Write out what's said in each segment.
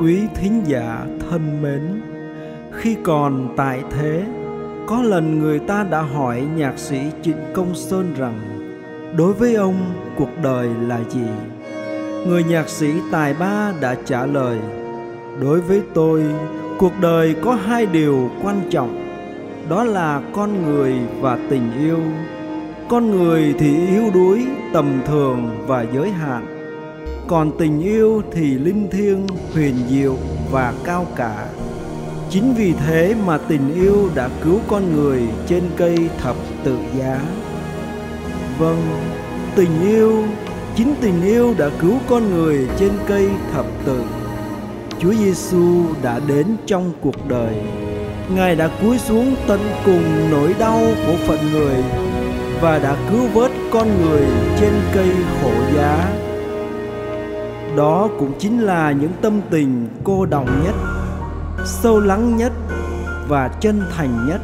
quý thính giả thân mến, khi còn tại thế, có lần người ta đã hỏi nhạc sĩ Trịnh Công Sơn rằng đối với ông cuộc đời là gì? Người nhạc sĩ tài ba đã trả lời đối với tôi cuộc đời có hai điều quan trọng đó là con người và tình yêu con người thì yếu đuối tầm thường và giới hạn còn tình yêu thì linh thiêng, huyền diệu và cao cả chính vì thế mà tình yêu đã cứu con người trên cây thập tự giá vâng tình yêu, chính tình yêu đã cứu con người trên cây thập tự Chúa Giêsu đã đến trong cuộc đời. Ngài đã cúi xuống tận cùng nỗi đau của phận người và đã cứu vớt con người trên cây khổ giá. Đó cũng chính là những tâm tình cô đồng nhất, sâu lắng nhất và chân thành nhất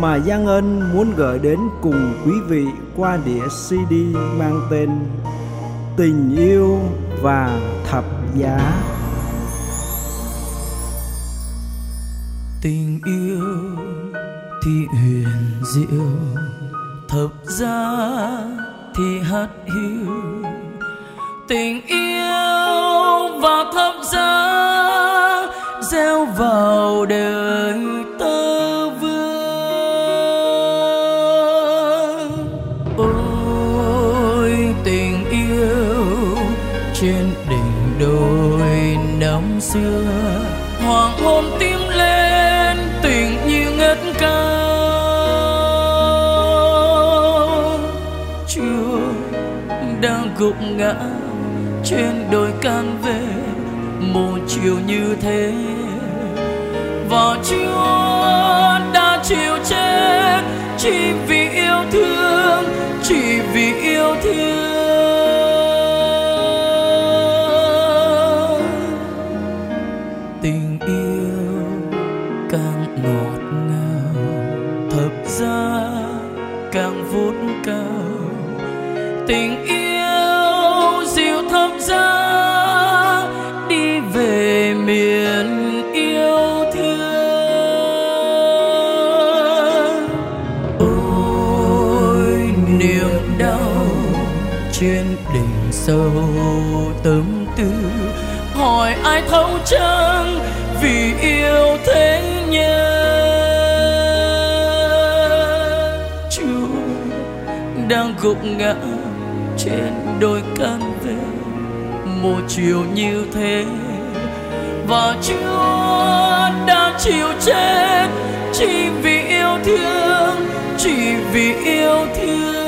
mà Giang Ân muốn gửi đến cùng quý vị qua đĩa CD mang tên Tình yêu và thập giá. tình yêu thì huyền diệu thập giá thì hát hiu tình yêu và thấp giá gieo vào đời tơ vương. Ôi, tình yêu trên đỉnh đồi năm xưa, hoàng hôn tim lên, tình như ngất cao. Chúa đang gục ngã trên đồi can về một chiều như thế. Và chúa đã chịu chết, chỉ vì yêu thương, chỉ vì yêu thương. Tình yêu càng ngọt ngào, thập giá càng vút cao. Tình trên đỉnh sâu tâm tư. Hỏi ai thấu chăng vì yêu thế nhân? Chúa đang gục ngã trên đôi can về. Một chiều như thế và chúa đang chịu chết. Chỉ vì yêu thương, chỉ vì yêu thương.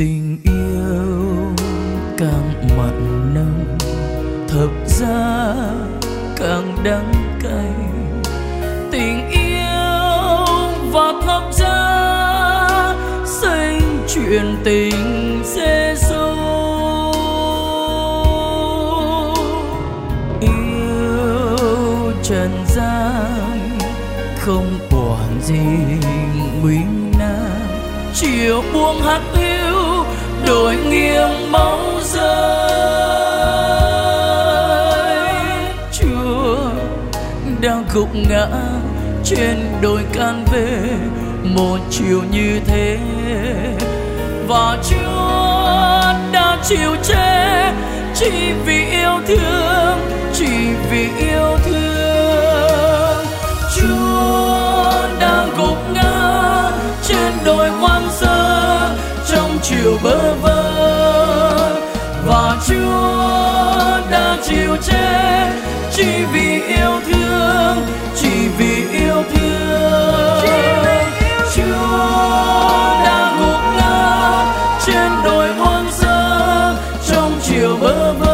Tình yêu càng mặn nồng, thập giá càng đắng cay tình yêu và thập giá sinh chuyện tình Giêsu yêu trần gian không quản gì nguy nan chiều buông hát yêu đổi nghiêng máu rơi. Chúa đang gục ngã trên đồi can về một chiều như thế. Và chúa đã chịu chết chỉ vì yêu thương, chỉ vì yêu điều bơ vơ. Và Chúa đã chịu chết chỉ vì yêu thương chỉ vì yêu thương. Chúa đã gục ngã trên đồi hoang sơ trong chiều bơ vơ.